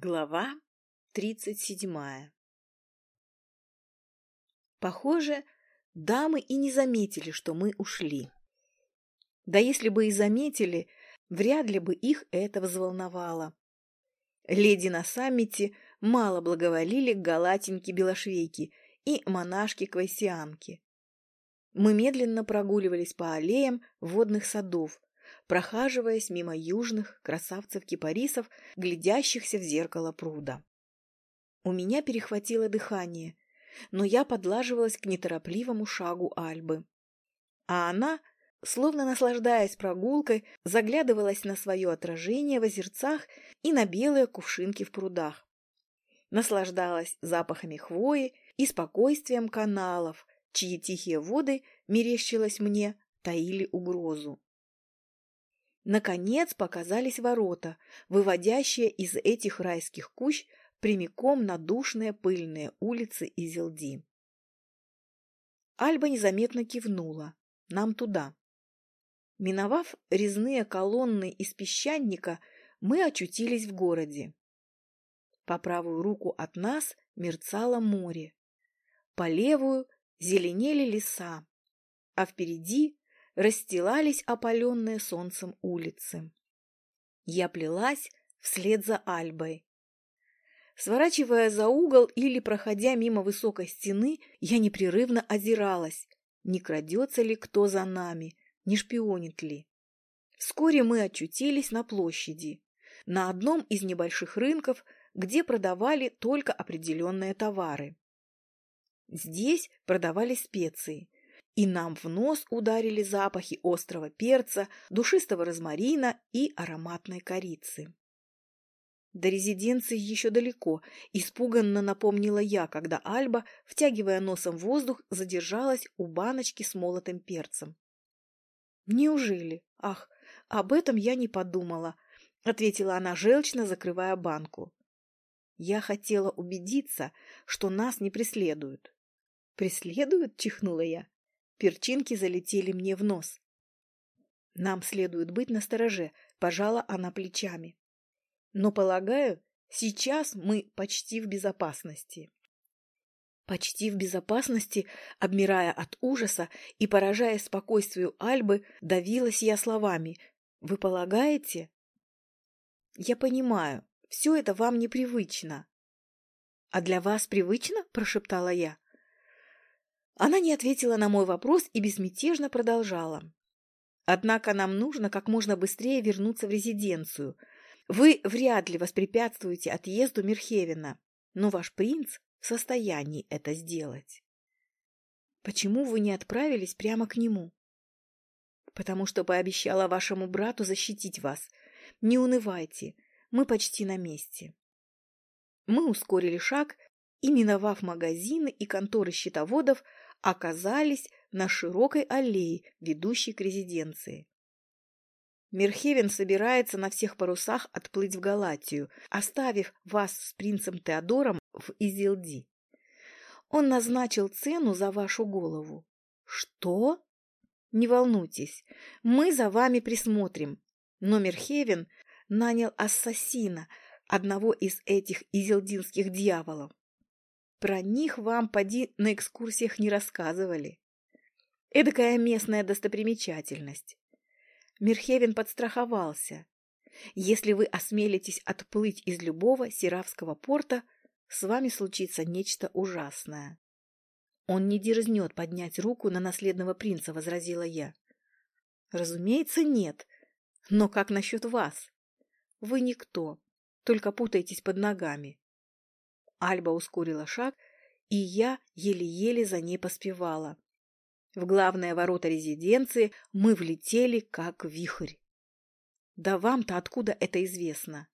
Глава тридцать седьмая Похоже, дамы и не заметили, что мы ушли. Да если бы и заметили, вряд ли бы их это взволновало. Леди на саммите мало благоволили к галатеньке и монашке-квайсианке. Мы медленно прогуливались по аллеям водных садов, прохаживаясь мимо южных красавцев-кипарисов, глядящихся в зеркало пруда. У меня перехватило дыхание, но я подлаживалась к неторопливому шагу Альбы. А она, словно наслаждаясь прогулкой, заглядывалась на свое отражение в озерцах и на белые кувшинки в прудах. Наслаждалась запахами хвои и спокойствием каналов, чьи тихие воды, мерещилось мне, таили угрозу. Наконец показались ворота, выводящие из этих райских кущ прямиком на душные пыльные улицы Изелди. Альба незаметно кивнула. Нам туда. Миновав резные колонны из песчаника, мы очутились в городе. По правую руку от нас мерцало море. По левую зеленели леса, а впереди расстилались опаленные солнцем улицы. Я плелась вслед за Альбой. Сворачивая за угол или проходя мимо высокой стены, я непрерывно озиралась, не крадется ли кто за нами, не шпионит ли. Вскоре мы очутились на площади, на одном из небольших рынков, где продавали только определенные товары. Здесь продавались специи, и нам в нос ударили запахи острого перца, душистого розмарина и ароматной корицы. До резиденции еще далеко, испуганно напомнила я, когда Альба, втягивая носом воздух, задержалась у баночки с молотым перцем. «Неужели? Ах, об этом я не подумала», — ответила она желчно, закрывая банку. «Я хотела убедиться, что нас не преследуют». «Преследуют?» — чихнула я. Перчинки залетели мне в нос. Нам следует быть настороже, пожала она плечами. Но, полагаю, сейчас мы почти в безопасности. Почти в безопасности, обмирая от ужаса и поражая спокойствию Альбы, давилась я словами. «Вы полагаете?» «Я понимаю, все это вам непривычно». «А для вас привычно?» – прошептала я. Она не ответила на мой вопрос и безмятежно продолжала. Однако нам нужно как можно быстрее вернуться в резиденцию. Вы вряд ли воспрепятствуете отъезду Мирхевина, но ваш принц в состоянии это сделать. Почему вы не отправились прямо к нему? Потому что пообещала вашему брату защитить вас. Не унывайте, мы почти на месте. Мы ускорили шаг и, миновав магазины и конторы счетоводов, оказались на широкой аллее, ведущей к резиденции. Мерхевен собирается на всех парусах отплыть в Галатию, оставив вас с принцем Теодором в Изилди. Он назначил цену за вашу голову. Что? Не волнуйтесь, мы за вами присмотрим. Но Мерхевен нанял ассасина, одного из этих изилдинских дьяволов. Про них вам, поди, на экскурсиях не рассказывали. Эдакая местная достопримечательность. Мирхевин подстраховался. Если вы осмелитесь отплыть из любого Сиравского порта, с вами случится нечто ужасное. Он не дерзнет поднять руку на наследного принца, возразила я. Разумеется, нет. Но как насчет вас? Вы никто, только путаетесь под ногами. Альба ускорила шаг, и я еле-еле за ней поспевала. В главные ворота резиденции мы влетели, как вихрь. Да вам-то откуда это известно?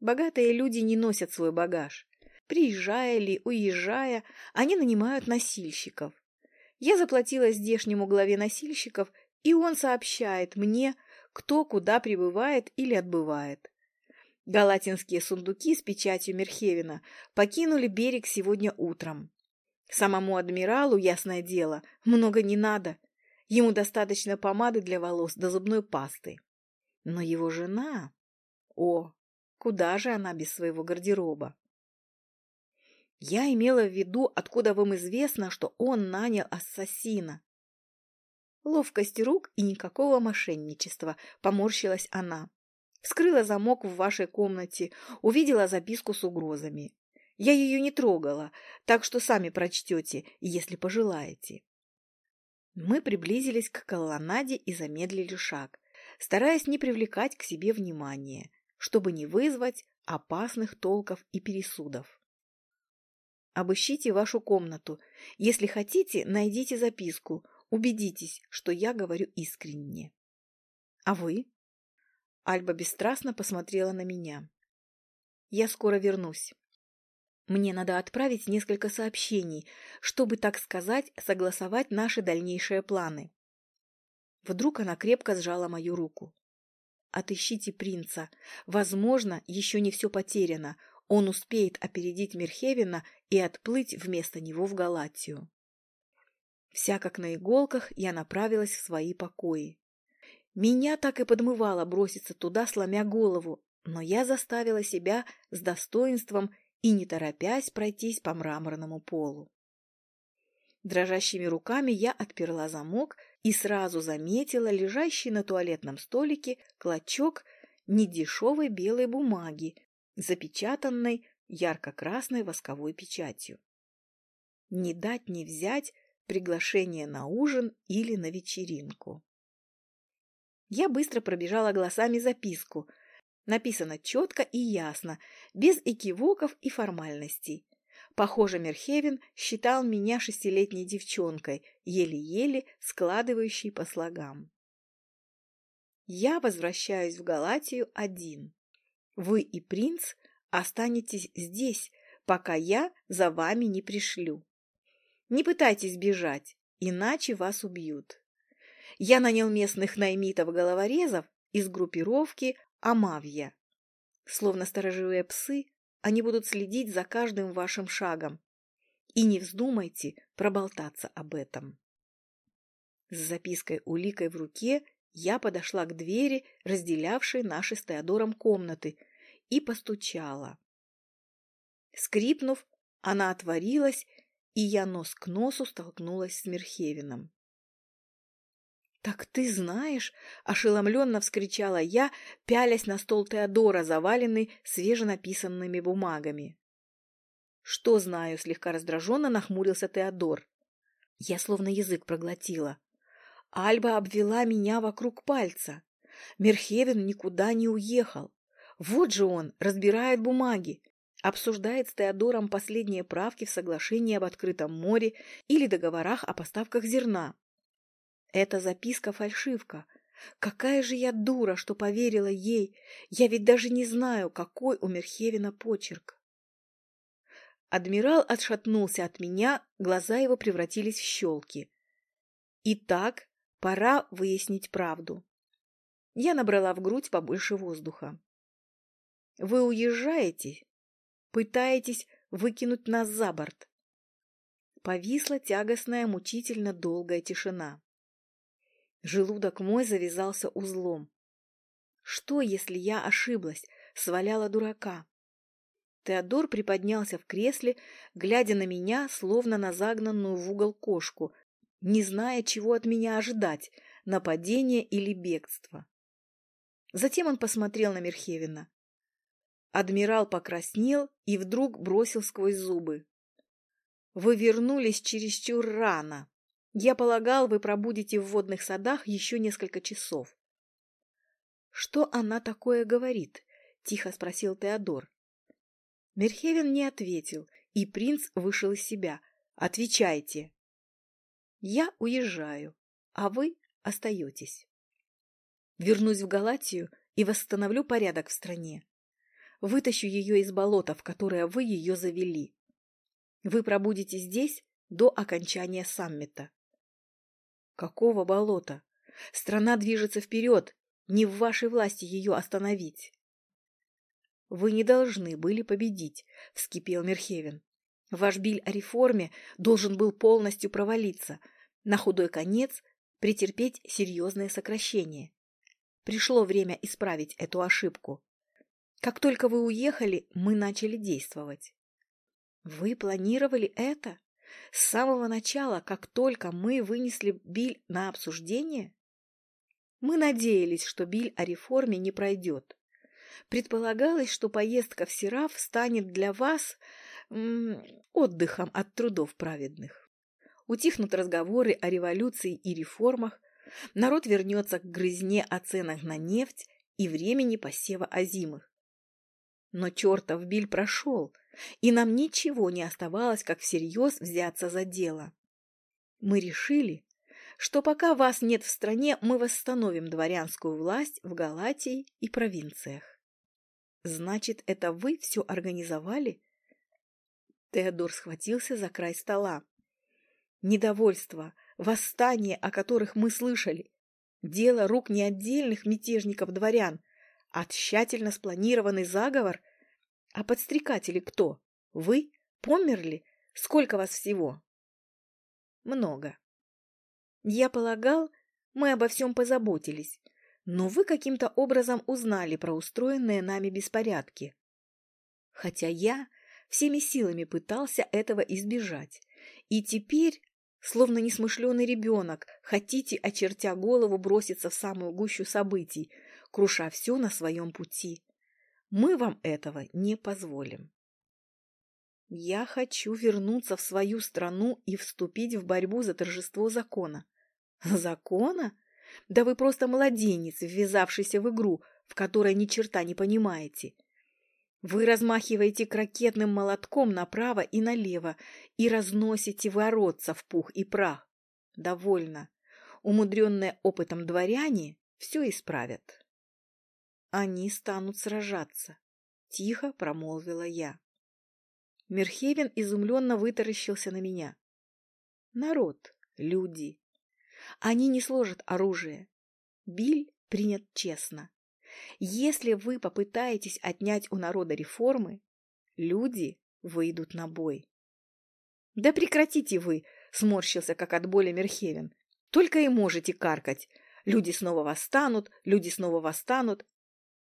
Богатые люди не носят свой багаж. Приезжая или уезжая, они нанимают носильщиков. Я заплатила здешнему главе носильщиков, и он сообщает мне, кто куда прибывает или отбывает. Галатинские сундуки с печатью Мерхевина покинули берег сегодня утром. Самому адмиралу, ясное дело, много не надо. Ему достаточно помады для волос до зубной пасты. Но его жена... О, Куда же она без своего гардероба? Я имела в виду, откуда вам известно, что он нанял ассасина. Ловкость рук и никакого мошенничества, поморщилась она. Вскрыла замок в вашей комнате, увидела записку с угрозами. Я ее не трогала, так что сами прочтете, если пожелаете. Мы приблизились к колоннаде и замедлили шаг, стараясь не привлекать к себе внимания, чтобы не вызвать опасных толков и пересудов. Обыщите вашу комнату. Если хотите, найдите записку. Убедитесь, что я говорю искренне. А вы? Альба бесстрастно посмотрела на меня. Я скоро вернусь. Мне надо отправить несколько сообщений, чтобы, так сказать, согласовать наши дальнейшие планы. Вдруг она крепко сжала мою руку. Отыщите принца. Возможно, еще не все потеряно. Он успеет опередить Мерхевина и отплыть вместо него в Галатию. Вся как на иголках, я направилась в свои покои. Меня так и подмывало броситься туда, сломя голову, но я заставила себя с достоинством и, не торопясь, пройтись по мраморному полу. Дрожащими руками я отперла замок и сразу заметила лежащий на туалетном столике клочок недешевой белой бумаги, запечатанной ярко-красной восковой печатью. Не дать не взять приглашение на ужин или на вечеринку. Я быстро пробежала глазами записку – Написано четко и ясно, без экивоков и формальностей. Похоже, Мерхевен считал меня шестилетней девчонкой, еле-еле складывающей по слогам. Я возвращаюсь в Галатию один. Вы и принц останетесь здесь, пока я за вами не пришлю. Не пытайтесь бежать, иначе вас убьют. Я нанял местных наймитов-головорезов из группировки Амавья. Словно сторожевые псы, они будут следить за каждым вашим шагом. И не вздумайте проболтаться об этом. С запиской-уликой в руке я подошла к двери, разделявшей наши с Теодором комнаты, и постучала. Скрипнув, она отворилась, и я нос к носу столкнулась с Мерхевином. «Так ты знаешь?» – ошеломленно вскричала я, пялясь на стол Теодора, заваленный свеженаписанными бумагами. «Что знаю?» – слегка раздраженно нахмурился Теодор. Я словно язык проглотила. Альба обвела меня вокруг пальца. Мерхевен никуда не уехал. Вот же он, разбирает бумаги, обсуждает с Теодором последние правки в соглашении об открытом море или договорах о поставках зерна. Эта записка-фальшивка. Какая же я дура, что поверила ей. Я ведь даже не знаю, какой у Мерхевина почерк. Адмирал отшатнулся от меня, глаза его превратились в щелки. Итак, пора выяснить правду. Я набрала в грудь побольше воздуха. Вы уезжаете? Пытаетесь выкинуть нас за борт? Повисла тягостная, мучительно долгая тишина. Желудок мой завязался узлом. Что, если я ошиблась, сваляла дурака? Теодор приподнялся в кресле, глядя на меня, словно на загнанную в угол кошку, не зная, чего от меня ожидать — нападения или бегства. Затем он посмотрел на Мерхевина. Адмирал покраснел и вдруг бросил сквозь зубы. «Вы вернулись чересчур рано. Я полагал, вы пробудете в водных садах еще несколько часов. Что она такое говорит? Тихо спросил Теодор. Мерхевен не ответил, и принц вышел из себя. Отвечайте. Я уезжаю, а вы остаетесь. Вернусь в Галатию и восстановлю порядок в стране. Вытащу ее из болота, в которое вы ее завели. Вы пробудете здесь до окончания саммита. Какого болота? Страна движется вперед. Не в вашей власти ее остановить. Вы не должны были победить, вскипел Мерхевен. Ваш биль о реформе должен был полностью провалиться, на худой конец претерпеть серьезное сокращение. Пришло время исправить эту ошибку. Как только вы уехали, мы начали действовать. Вы планировали это? С самого начала, как только мы вынесли Биль на обсуждение? Мы надеялись, что Биль о реформе не пройдет. Предполагалось, что поездка в Сераф станет для вас отдыхом от трудов праведных. Утихнут разговоры о революции и реформах, народ вернется к грызне о ценах на нефть и времени посева озимых. Но чертов биль прошел, и нам ничего не оставалось, как всерьез взяться за дело. Мы решили, что пока вас нет в стране, мы восстановим дворянскую власть в Галатии и провинциях. Значит, это вы все организовали? Теодор схватился за край стола. Недовольство, восстание, о которых мы слышали, дело рук не отдельных мятежников-дворян, а тщательно спланированный заговор? А подстрекатели кто? Вы? Померли? Сколько вас всего? Много. Я полагал, мы обо всем позаботились, но вы каким-то образом узнали про устроенные нами беспорядки. Хотя я всеми силами пытался этого избежать. И теперь, словно несмышленый ребенок, хотите, очертя голову, броситься в самую гущу событий, круша все на своем пути. Мы вам этого не позволим. Я хочу вернуться в свою страну и вступить в борьбу за торжество закона. Закона? Да вы просто младенец, ввязавшийся в игру, в которой ни черта не понимаете. Вы размахиваете крокетным молотком направо и налево и разносите воротца в пух и прах. Довольно. Умудренные опытом дворяне все исправят. Они станут сражаться, — тихо промолвила я. Мерхевен изумленно вытаращился на меня. Народ, люди. Они не сложат оружие. Биль принят честно. Если вы попытаетесь отнять у народа реформы, люди выйдут на бой. Да прекратите вы, сморщился, как от боли Мерхевен. Только и можете каркать. Люди снова восстанут, люди снова восстанут.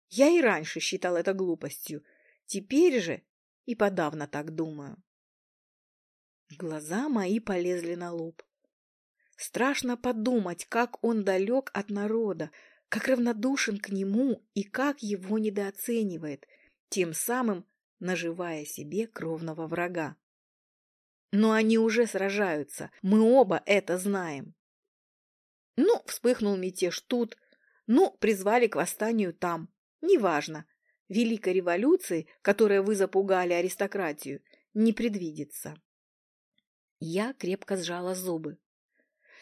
Я и раньше считал это глупостью. Теперь же и подавно так думаю. Глаза мои полезли на лоб. Страшно подумать, как он далек от народа, как равнодушен к нему и как его недооценивает, тем самым наживая себе кровного врага. Но они уже сражаются, мы оба это знаем. Ну, вспыхнул мятеж тут, ну, призвали к восстанию там. Неважно. Великой революции, которой вы запугали аристократию, не предвидится. Я крепко сжала зубы.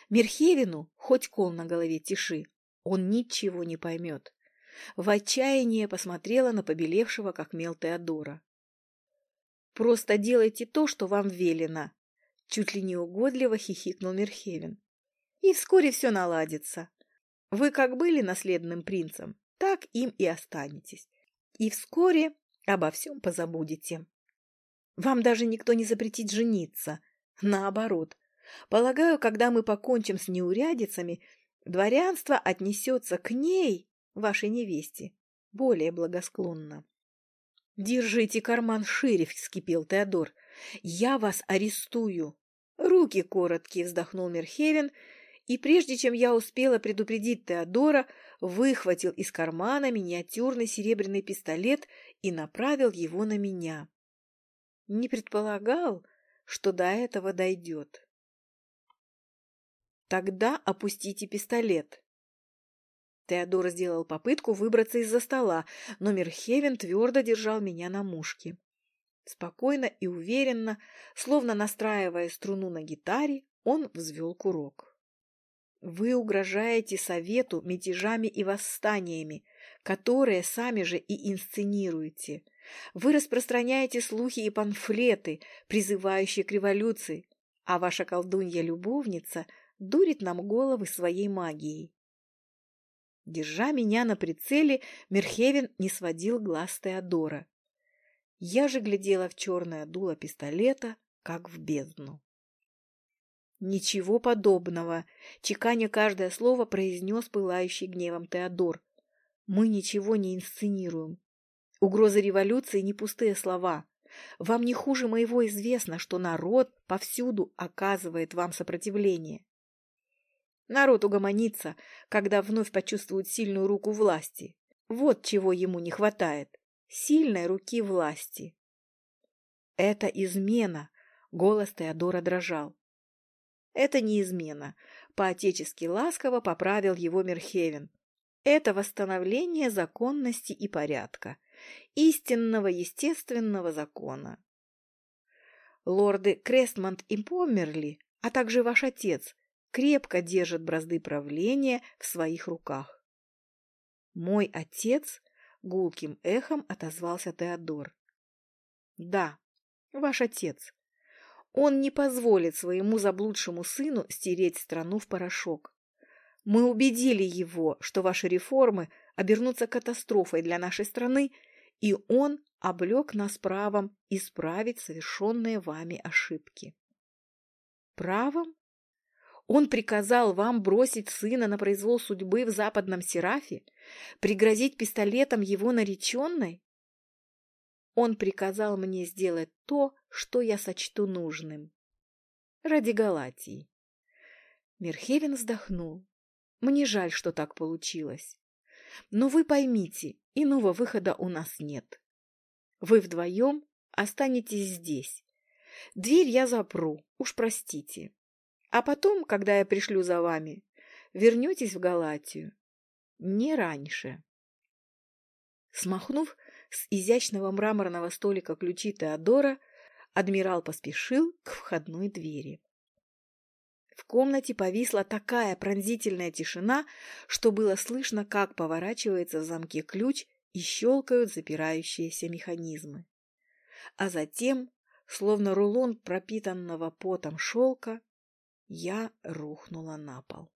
Мерхевину хоть кол на голове тиши, он ничего не поймет. В отчаянии посмотрела на побелевшего, как мел Теодора. «Просто делайте то, что вам велено», — чуть ли не угодливо хихикнул Мерхевин. «И вскоре все наладится. Вы как были наследным принцем, так им и останетесь. И вскоре обо всем позабудете. Вам даже никто не запретит жениться. Наоборот. Полагаю, когда мы покончим с неурядицами, дворянство отнесется к ней, вашей невесте, более благосклонно. «Держите карман шире!» — вскипел Теодор. «Я вас арестую!» «Руки короткие!» — вздохнул Мерхевен и прежде чем я успела предупредить Теодора, выхватил из кармана миниатюрный серебряный пистолет и направил его на меня. Не предполагал, что до этого дойдет. «Тогда опустите пистолет». Теодор сделал попытку выбраться из-за стола, но Мерхевен твердо держал меня на мушке. Спокойно и уверенно, словно настраивая струну на гитаре, он взвел курок. Вы угрожаете совету мятежами и восстаниями, которые сами же и инсценируете. Вы распространяете слухи и памфлеты, призывающие к революции, а ваша колдунья-любовница дурит нам головы своей магией. Держа меня на прицеле, Мерхевен не сводил глаз Теодора. Я же глядела в черное дуло пистолета, как в бездну. «Ничего подобного!» — чеканя каждое слово произнес пылающий гневом Теодор. «Мы ничего не инсценируем. Угрозы революции не пустые слова. Вам не хуже моего известно, что народ повсюду оказывает вам сопротивление. Народ угомонится, когда вновь почувствует сильную руку власти. Вот чего ему не хватает. Сильной руки власти. Это измена. Голос Теодора дрожал. Это не измена. По-отечески ласково поправил его Мерхевен. Это восстановление законности и порядка. Истинного естественного закона. Лорды Крестмонт и Померли, а также ваш отец, крепко держат бразды правления в своих руках. Мой отец гулким эхом отозвался Теодор. Да, ваш отец. Он не позволит своему заблудшему сыну стереть страну в порошок. Мы убедили его, что ваши реформы обернутся катастрофой для нашей страны, и он облег нас правом исправить совершенные вами ошибки. Правом? Он приказал вам бросить сына на произвол судьбы в западном Серафе, пригрозить пистолетом его нареченной? Он приказал мне сделать то, что я сочту нужным. Ради Галатии. Мерхевен вздохнул. Мне жаль, что так получилось. Но вы поймите, иного выхода у нас нет. Вы вдвоем останетесь здесь. Дверь я запру, уж простите. А потом, когда я пришлю за вами, вернетесь в Галатию. Не раньше. Смахнув с изящного мраморного столика ключи Теодора, адмирал поспешил к входной двери. В комнате повисла такая пронзительная тишина, что было слышно, как поворачивается в замке ключ и щелкают запирающиеся механизмы. А затем, словно рулон пропитанного потом шелка, я рухнула на пол.